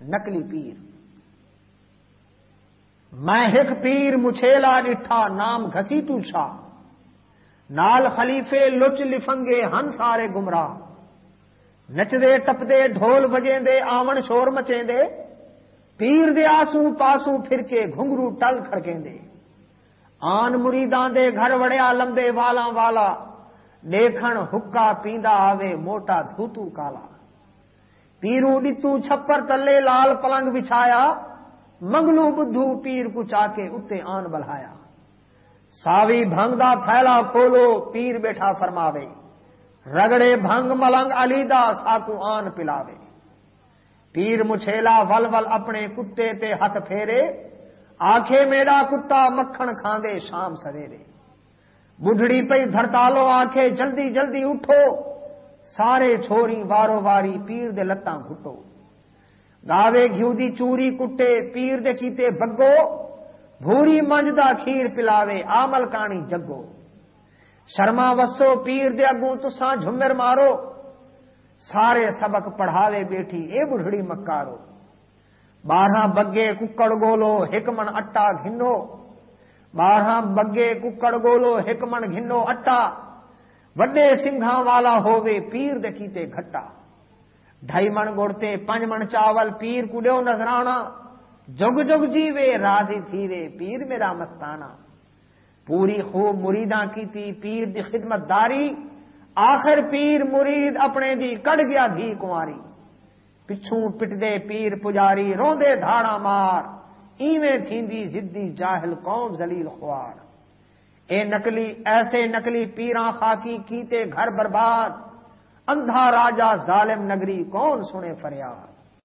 نکلی پیر۔ میں ہک پیر مچھیلا ڈٹھا نام گسی ٹوشا نال خلیفے لچ لفنگے ہن سارے گمراہ۔ نچدے، ٹپدے، ڈھول بجے دے آمن شور مچیں دے پیر دے آسو پاسو پھر کے گھنگرو ٹل کھڑکیں دے آن مریدان دے گھر وڑیا لمبے والا والا۔ دیکھن حکا پیندا آوے موٹا دھوتو کالا۔ پیرو ڈتو چھپر تلے لال پلنگ بچھایا منگلو بدھو پیر کو چا کے اتے آن بلہایا ساوی بھنگ دا پھیلا کھولو پیر بیٹھا فرماوے رگڑے بھنگ ملنگ علی دا ساکو آن پلاوے پیر مچھیلا ول ول اپنے کتے تے ہاتھ پھیرے آنکھے میرا کتا مکھن کھاندے شام سویرے بڑھڑی پئی دھڑتالو آنکھے جلدی جلدی اٹھو سارے چھوری وارو واری پیر دے لتاں گھٹو۔ گاوے گھیو دی چوری کٹے، پیر دے کیتے بگو۔ بھوری منج دا کھیر پلاوے، آمل کانی جگو۔ شرما وسو، پیر دے اگوں تساں جھمر مارو۔ سارے سبق پڑھاوے بیٹھی، اے بڑھڑی مکارو۔ بارہ بگے ککڑ گولو ایک من اٹا گھنو۔ بارہ بگے ککڑ گولو ایک من گھنو اٹا۔ وڈے سنگھا والا ہووے پیر دکھیتے گھٹا ڈھائی من گوڑتے پنج من چاول پیر کو دیو نظرانا جگ جگ جیوے راضی تھیوے پیر میرا مستانہ پوری خوب مریداں کیتی پیر دی خدمت داری آخر پیر مرید اپنے دی کڑ گیا دھی کماری پچھوں پٹدے پیر پجاری روندے دھاڑا مار ایویں تھیندی زدی جاہل قوم زلیل خوار اے نکلی، ایسے نکلی پیراں خاکی کیتے گھر برباد، اندھا راجا ظالم نگری کون سنے فریاد؟